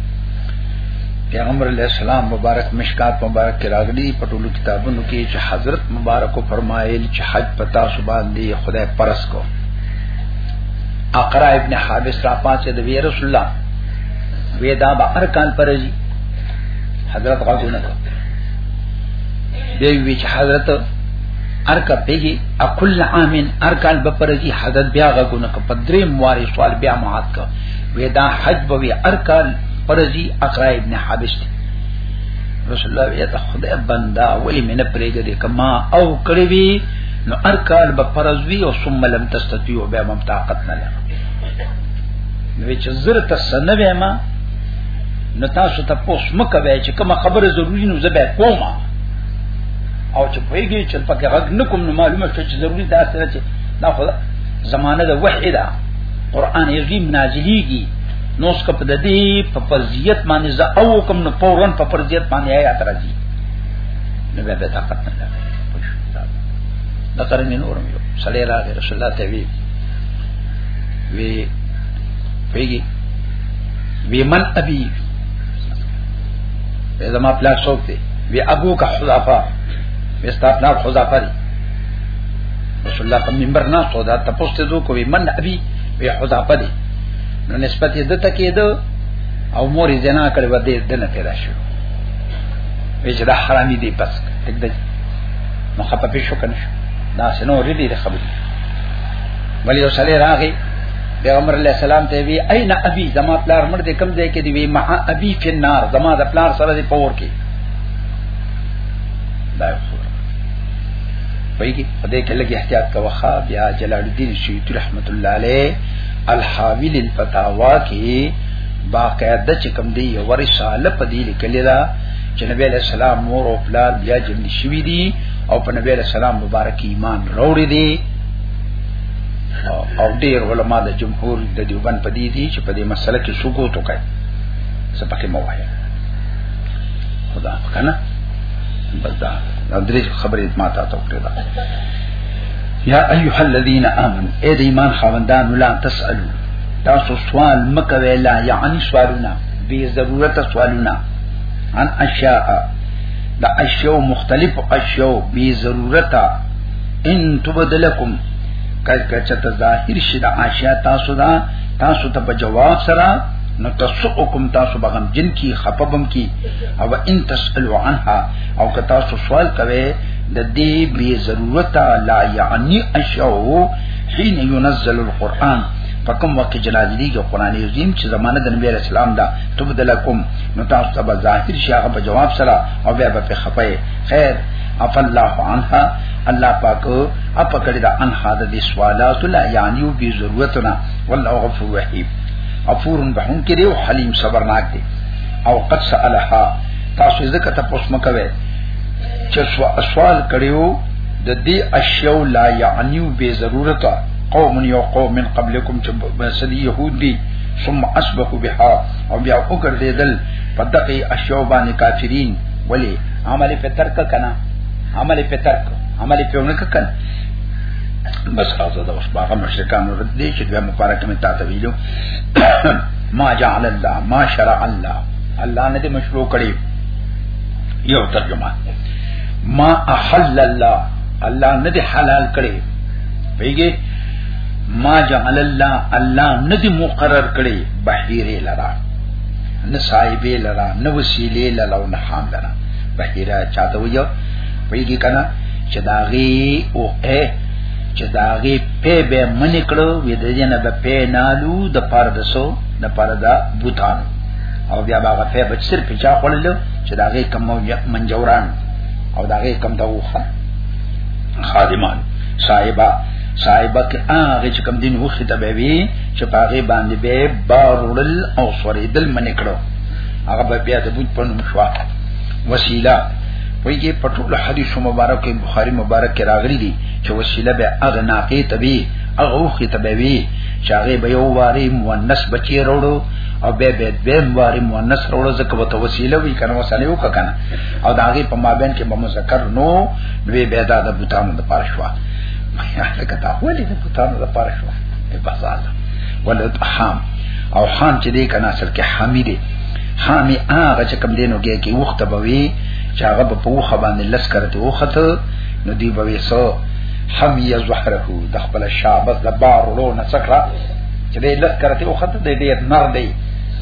پیغمبر علیہ السلام مبارک مشکات مبارک کې راغلي په ټولو کتابونو کې چې حضرت مبارک فرمایل چې حج پتا سبحان دی خدای پرس کو اقرا ابن حابس را پاتې د رسول الله وېدا به ارکان پرځي حضرت غاونه دی وی چې حضرت ارکا پیږي اکل عامن ارکان به پرځي حضرت بیا غونه په درې مواري سوال بیا معاد کا ودا حج به وی ارکان پرځي اقرا ابن حابس دی رسول الله یا ته خدای بندا ولی مینه پرېګه دې کما او کړی وی نو ارکان به پرځ وی او ثم لم تستطيع بیا مم طاقت نه لري نو چې زرت سنوي ما نو تاسو ته پوس مکه وای چې کومه خبره ضروری نو زه به کوم او چې پیږي چې پکې غږ نکوم نو معلومه شو چې ضروری دا سره چې دا خو زمانه د وحی ده قران عظیم نازلیږي نو اس کا پد دی په فرضیت باندې ز او کوم نو فورن په فرضیت باندې آیات راځي نو به طاقت نه لري دا قرن نورم یو صلی الله علیه رسول الله ته وی وی پیږي وی من ابي زما پلار څوک دی وی ابو کا حذافه وستا پلار حذافه دی رسول الله په منبر نه تو دا تاسو ته دوه کوي من ابي وی حذافه دی نو نسبت یې دته کېده او مور یې زنا کړې و دې دنه پیدا شو وی چې دا حرامي دی پس ټیک دی نو خپه پېښو کنه دا سينو ردي د خبرې ولی یو سړی راغی پیغمبر علیہ السلام ته وی اين ابي زما پلار مړ دې کم ځای کې دی وی مع ابي فی النار زما د پلار سره دی پور کې دا خبره ویږي په دې کې لګي احتیاط کوه خا بیا جلال الدین شیوطی رحمت الله علیه الحاوی للفتاوا کې باقاعده چې کوم دی یو رساله په دې لیکل دا چې نبی علیہ السلام مور او پلار بیا جن شوی دی او په نبی علیہ السلام مبارک ایمان وروړي دی او ډیر علما د جمهور د دیوبند په دې دي چې په دې مسله کې سکوت وکړي څه پکې مو وایي خدا کنه بس دا درې خبرې ما ته ته وکړه یا ایها الذین آمنوا اے د ایمان خاوندان لا تسالو تاسو سوال مکوي لا یعنی سوالونه به ضرورت سوالونه عن اشیاء دا اشیاء مختلف اشیاء به ضرورت ان تبدلکم کله چې ته ظاهر شې د عاشیا تاسو دا تاسو ته په جواب سره نو تسوکم تاسو بغم جن کی خپبم کی او ان تسالو عنها او که تاسو سوال کوي د دې بی ضرورت لا یعنی اشو حين ينزل القرآن فکم وقت جلال دی کې قران عظیم چې زمانه د نبی رسول الله دا تبدلکم نو تاسو ته ظاهر شي هغه په جواب سره او بیا به خپه خیر اف الله عنها الله پاک اپ کړی دا انها د دې سوالات لا یعنی او به ضرورتنا والله غفور رحیم غفور بهون کړي او حلیم صبرناک دی او قد سالها تاسو ځکه ته پوښتنه کوي چې سوال کړیو د دې اشیاء لا یعنی او به ضرورت قوم یو قوم من قبلکم چې بسدی يهود دي ثم اسبحوا بها او بیا وګرځیدل په دغه اشیاء باندې کافرین ولی عمل په ترک کنه عمل په ترک عمل په ونک کنه بس خاصه دا اوس باغه مشرکان ورته دي چې د مبارک می تاسو ویلو ما جعل الله ما شرع الله الله نه دې مشروع کړی یو ترجمه ما احل الله الله نه دې حلال کړی پیږي ما جعل الله الله نه دې مقرر کړی بحیره لرا نه صاحبې لرا نه وسیلې لرا نه خام لرا بهیرا چاته ویو پیږي کنه چې داغي او اے چې داغي په به من کړو وې د جن به په نالو د پار دسو د پار دا بوتان او بیا باغ په بچ سر په چا خړل چې داغي کم منجوران او داغي کم دوخه خادمان صاحبہ صاحبہ کې هغه چې کم دین وخت ته به وی چې باغې باندې به بارول او سوریدل منې کړو هغه به بیا د بوت په نوم شو وسیله ویږي په ټول حدیث مبارک بخاری مبارک کې راغلي دي چې وسیله به هغه ناقې تبي هغه خو تبي وي چې هغه به یو واري مؤنث بچي وروړو او به به به واري مؤنث وروړو ځکه وته وسیله وی کنه وسانه یو کنه او دا هغه په مابین کې به مذکر نو نو به دا د بوتانو د پاره شو یا لکه دا ولې د بوتانو د پاره شو په بازار ولد حام او حام چې دی کنه اصل کې حامی دی حامی هغه چې کم دینو کې کې وخت به وي چې هغه په وخه باندې لس کرته وخت نو دی به وسو حمی زهره د خپل شابه د بار ورو نه څکړه چې دی لس کرته وخت دی ډیر نر دی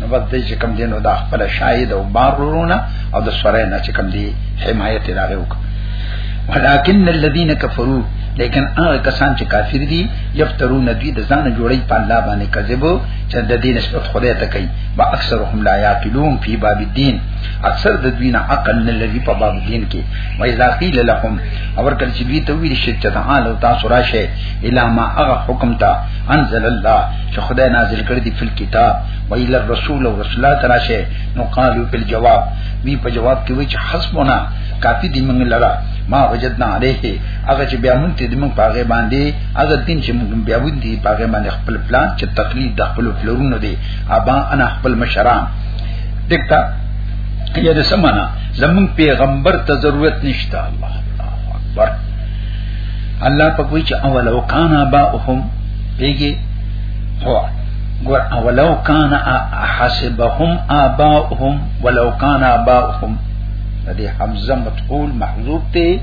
نو بس دې چې کم دینو دا خپل شاهد او بار ورونه او د سره نه چې کم دی حمایت راغی وک ولکن الذين كفروا لیکن هغه کسان چې کافر دي یفترون دوی د ځان جوړی په الله باندې کذب چې د دین نسبت خدای ته کوي با اکثرهم لا یاقلون فی باب الدین اکثر د دوی نه عقل نه لري په باب الدین کې و اذا قیل لهم اور کله چې دوی ته ویل شي چې تعالی تاسو راشه الا ما هغه حکم ته انزل الله چې خدای نازل کړی دی په کتاب و الی الرسول او رسول الله تراشه نو قالو په جواب وی په جواب کې وی چې حسبنا کافی دی موږ لرا ما وجدنا علیه هغه چې بیا مونږ ته د مونږ پاغه باندې هغه دین چې مونږ بیا ودی دي پاغه باندې خپل پلان چې تقلید د خپل پلرونو دی ابا انا خپل مشران دکتا یا د سمانا زمونږ پیغمبر ته ضرورت نشته الله اکبر الله په کوئی چې اول او کان اباهم پیګي هو ګور اولو کان حسبهم اباهم ولو کان اباهم دې حمزه متقول محذوب ته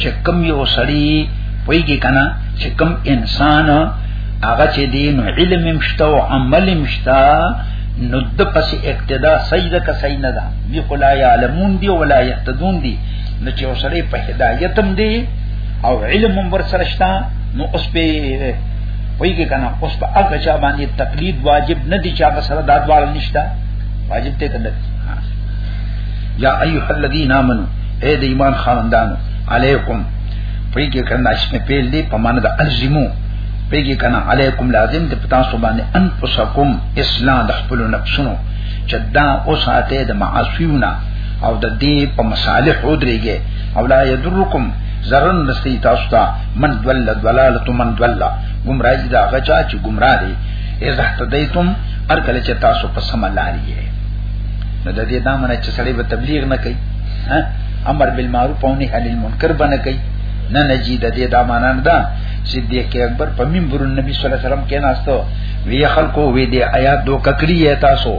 چې کم یو سړی ویږي کنه چې کم انسان هغه چې دین علم مشته او عمل مشته نو د پس اقتدا سجده کا صحیح نه ده دی خلا یعلمون دی ولا یهتدون دی نو چې وسړی په هدایت هم دی او علم هم ورسره شته نو اوس په ویږي کنه اوس په هغه چا باندې تقلید واجب نه دی چې هغه سره دادوال نشته واجب ته کنه یا ایها الذین آمنو اے د ایمان خاوندانو علیکم پری کې کنه اسم پیل دی په معنی د الزمو پری کې کنه علیکم لازم د پتا سو باندې انفسکم اسلام د خپل نفسونو چې دا اوساته د معاصیونه او د دې په مصالح ودرېږي او لا یذرکم زرن نستی تاسو ته من دول دلالت من دول گمراهی دا غچا چې گمراه دي اذا اهتدیتم ار کله چې تاسو په سم لاري نه د دې دا منه چې سړی به تبلیغ نه کوي امر بالمعروف او نهی عن المنکر باندې کوي نه نجی د دې دا معنا نه ده صدیق اکبر په منبر النبی صلی الله علیه وسلم کې ناستو وی خلکو وی دې آیات دو ککړی تاسو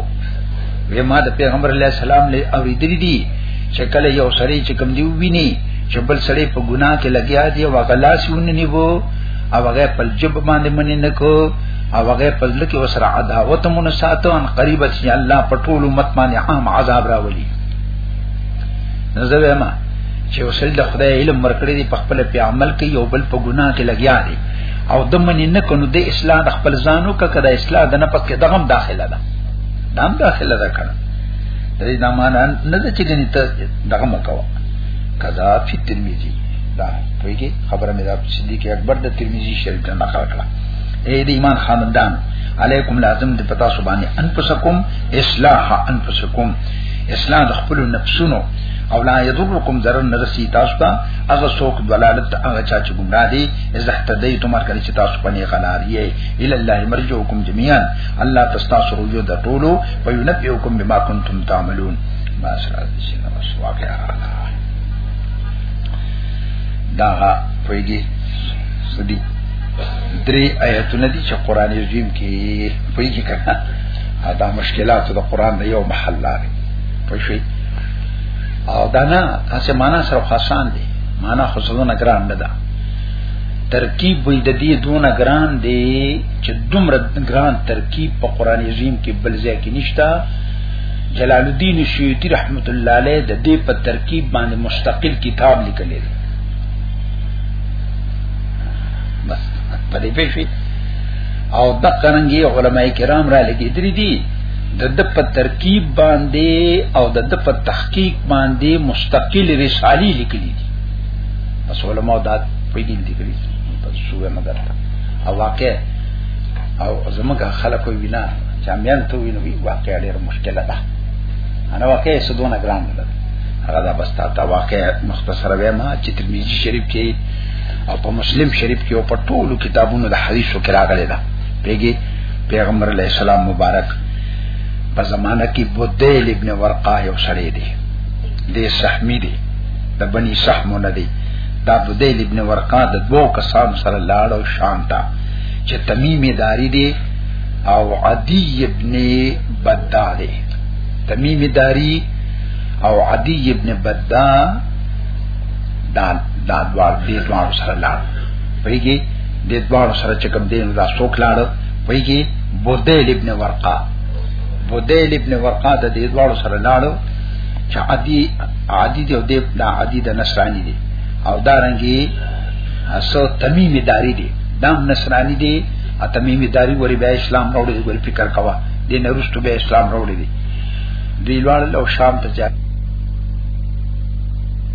وی ما د پیغمبر علی السلام له اوریدلې دي چې کله یو سړی چې کم دی ویني چې بل سړی په ګناه کې لګیا دی او غلاس ونني وو او هغه په جب باندې منی نکو او هغه په لکه وسره عداوت مون ساتو ان قریب چې الله پټول امت باندې عام عذاب راولي نو زه وایم چې وسل د خدای علم ورکړي دي په خپل په عمل کې یو بل په ګناه کې لګیا دي او د منی نه کنو د اصلاح د خپل ځانو کا کړه اصلاح د نه پس کې دغم داخله ده دام داخله ده کړه د دې معنا نه ده چې ګنې ته دغه مکوا کذا فی ترمذی دا پویږي خبره مې دا صدیق اکبر د ترمذی شریف نه نقل کړه اے د ایمان خاندان علیکم لازم د پتا سبحانه انفسکم اصلاح انفسکم اصلاح د خپل نفسونو او لا یذرکم ضرر نه رسی تاسو ته هغه څوک دلالت هغه چا چې ګمرا دي اذا اهتدیتم مر کړی چې تاسو پنی غلار یې الی الله مرجوکم جميعا الله تاسو رجوع د ټولو په ینبئکم بما کنتم تعملون ما سره د شنو واقعا دا پویږي سدي درې آیتونه دي چې قران عظیم کې پویږي کړه دا مشکلات د قران د یو محل لري په شي او دا نه اسه معنا سره خاصان دي معنا خو څلونه ګران نه ده ترکیب وې د دې دونه ګران دی چې دومره ګران ترکیب په قران عظیم کې بل ځای کې نشتا جلال الدین شیوطی رحمت الله علیه د دې په ترکیب باندې مستقل کتاب لیکل دی بس په دې پېښې او د قرنګي علماي کرام را لګي درې دي د د په ترکیب باندې او د د په تحقیق باندې مستقل رسالي لیکلي دي پس علماء دا په دې دي کړی په سوره نه درته او واقع او زمګه خلکو وینا چې امیان ته ویني واقع ډېر مشکله ده انا واقع سدونه ګران ده هغه دا بس تا واقع مختصر ویما چې ترمذی شریف کې او په مسلم شریف کې او په ټولو کتابونو د حدیثو کې راغلي ده پیګي پیغمبر علی السلام مبارک په زمانہ کې بدیل ابن ورقه یو سړی دی د سحمی دی د بنی سحم نه دی دا بدیل ابن ورقه د دوو کسانو سره لاړ او شانتا چې تمیمی داری دی او عدی ابن بدار دی تمیمی داری او عدی ابن بدار دا دا دوار دې دوار سره لاړ ویږي دې دوار سره چې کوم دین دا څوک لاړ ویږي بودیل ابن ورقه بودیل ابن ورقه د دې دوار سره لاړ چې عادي عادي دی او دې دا عادي د نصرانی دی او دا رنګي اسو تمیمی داری دی دام نصرانی دی ا تمیمی داری وری به اسلام راوړي ګل فکر کوا دې نه رښتو به اسلام راوړي دی دی لوړ او شام ته ځه